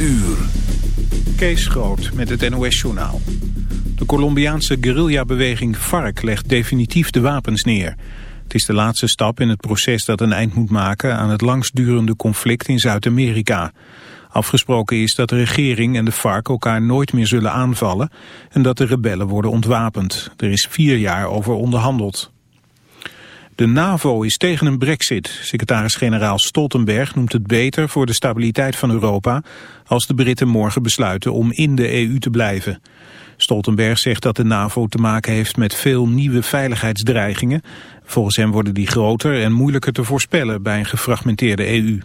uur. Kees Groot met het NOS-journaal. De Colombiaanse guerrillabeweging FARC legt definitief de wapens neer. Het is de laatste stap in het proces dat een eind moet maken aan het langstdurende conflict in Zuid-Amerika. Afgesproken is dat de regering en de FARC elkaar nooit meer zullen aanvallen en dat de rebellen worden ontwapend. Er is vier jaar over onderhandeld. De NAVO is tegen een brexit. Secretaris-generaal Stoltenberg noemt het beter voor de stabiliteit van Europa... als de Britten morgen besluiten om in de EU te blijven. Stoltenberg zegt dat de NAVO te maken heeft met veel nieuwe veiligheidsdreigingen. Volgens hem worden die groter en moeilijker te voorspellen bij een gefragmenteerde EU.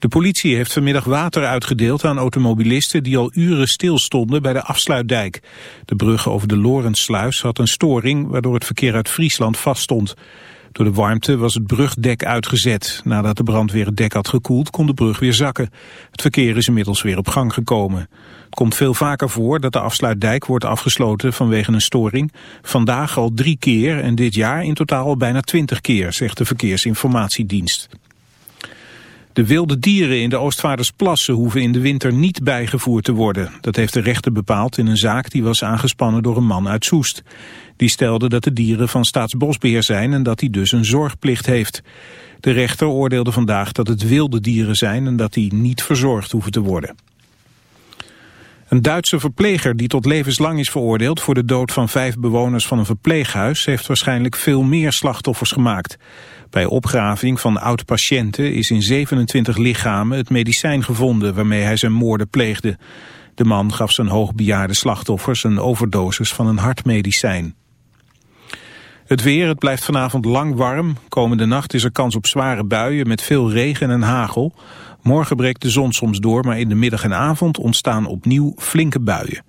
De politie heeft vanmiddag water uitgedeeld aan automobilisten die al uren stilstonden bij de afsluitdijk. De brug over de Lorentsluis had een storing waardoor het verkeer uit Friesland vaststond. Door de warmte was het brugdek uitgezet. Nadat de brandweer het dek had gekoeld kon de brug weer zakken. Het verkeer is inmiddels weer op gang gekomen. Het komt veel vaker voor dat de afsluitdijk wordt afgesloten vanwege een storing. Vandaag al drie keer en dit jaar in totaal bijna twintig keer, zegt de Verkeersinformatiedienst. De wilde dieren in de Oostvaardersplassen hoeven in de winter niet bijgevoerd te worden. Dat heeft de rechter bepaald in een zaak die was aangespannen door een man uit Soest. Die stelde dat de dieren van staatsbosbeheer zijn en dat hij dus een zorgplicht heeft. De rechter oordeelde vandaag dat het wilde dieren zijn en dat die niet verzorgd hoeven te worden. Een Duitse verpleger die tot levenslang is veroordeeld voor de dood van vijf bewoners van een verpleeghuis heeft waarschijnlijk veel meer slachtoffers gemaakt. Bij opgraving van oud-patiënten is in 27 lichamen het medicijn gevonden waarmee hij zijn moorden pleegde. De man gaf zijn hoogbejaarde slachtoffers een overdosis van een hartmedicijn. Het weer, het blijft vanavond lang warm. Komende nacht is er kans op zware buien met veel regen en hagel. Morgen breekt de zon soms door, maar in de middag en avond ontstaan opnieuw flinke buien.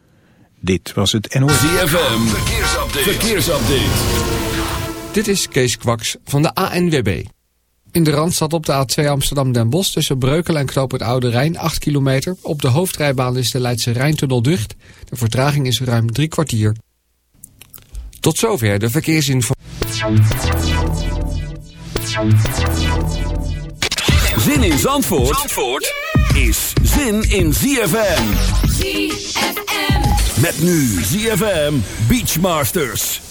Dit was het NOS. ZFM, verkeersupdate. verkeersupdate. Dit is Kees Kwaks van de ANWB. In de Randstad op de A2 Amsterdam-Den Bosch tussen Breukelen en Knoop het Oude Rijn 8 kilometer. Op de hoofdrijbaan is de Leidse Rijntunnel dicht. De vertraging is ruim drie kwartier. Tot zover de verkeersinformatie. Zin in Zandvoort, Zandvoort is zin in ZFM. ZFM. Met nu ZFM Beachmasters.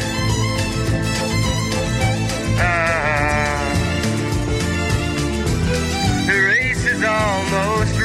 most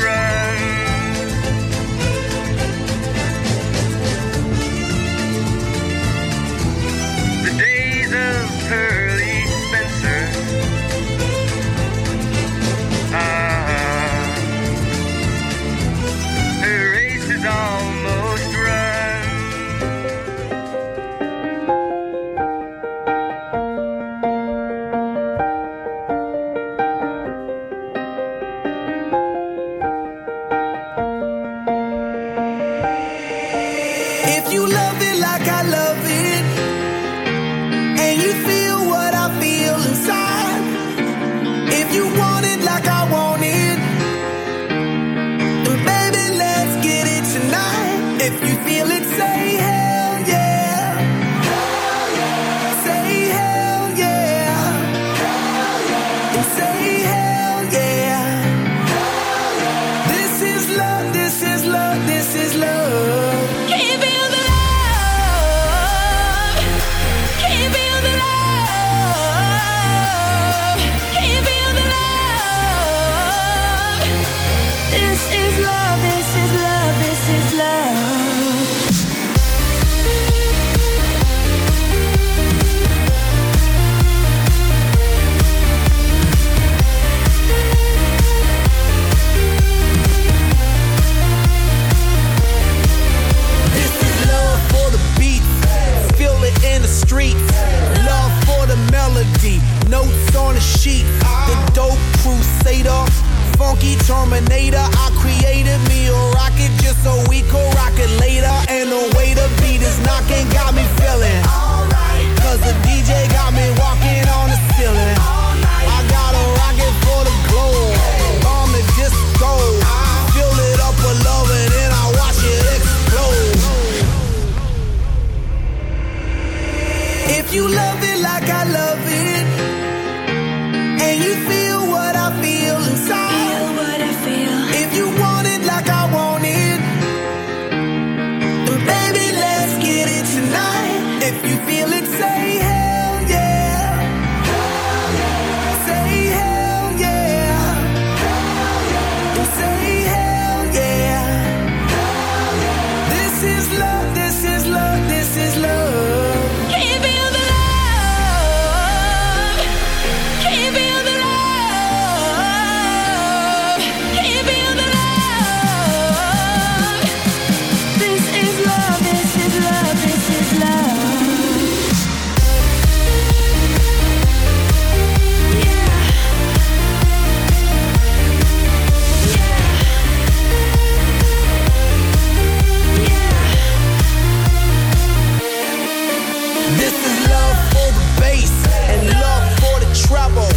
This is love for the bass and love for the treble,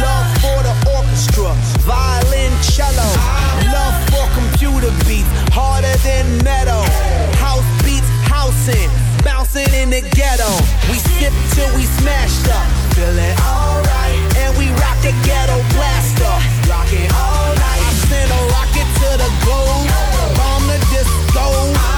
love for the orchestra, violin, cello, love for computer beats, harder than metal, house beats, in the ghetto. We sip till we smashed up, alright, and we rock the ghetto blaster, all night. I a rocket to the globe, bomb the disco.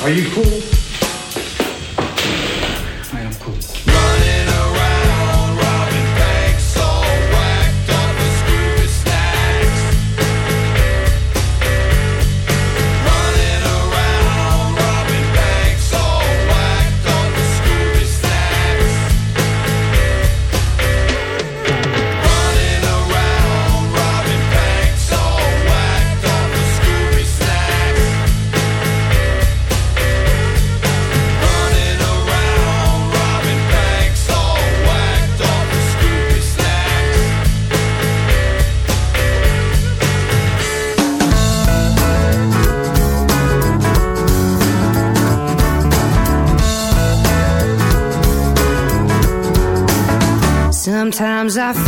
Are you cool? Sometimes I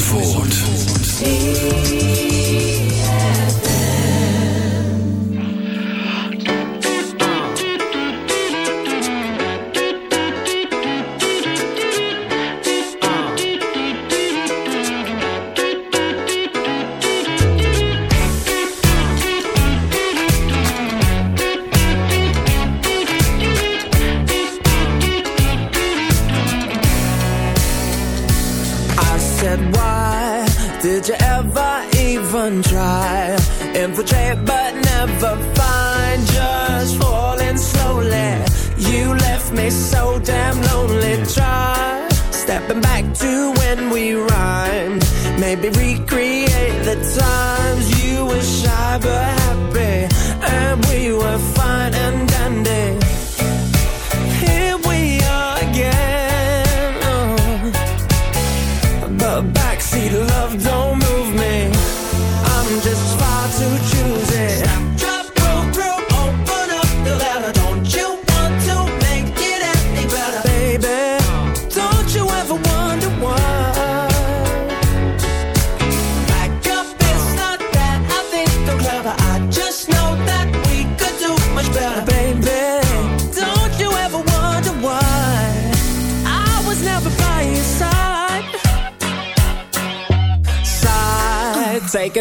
Zandvoort. Infiltrate but never find. Just falling slowly. You left me so damn lonely. Try stepping back to when we rhymed. Maybe recreate the times you were shy but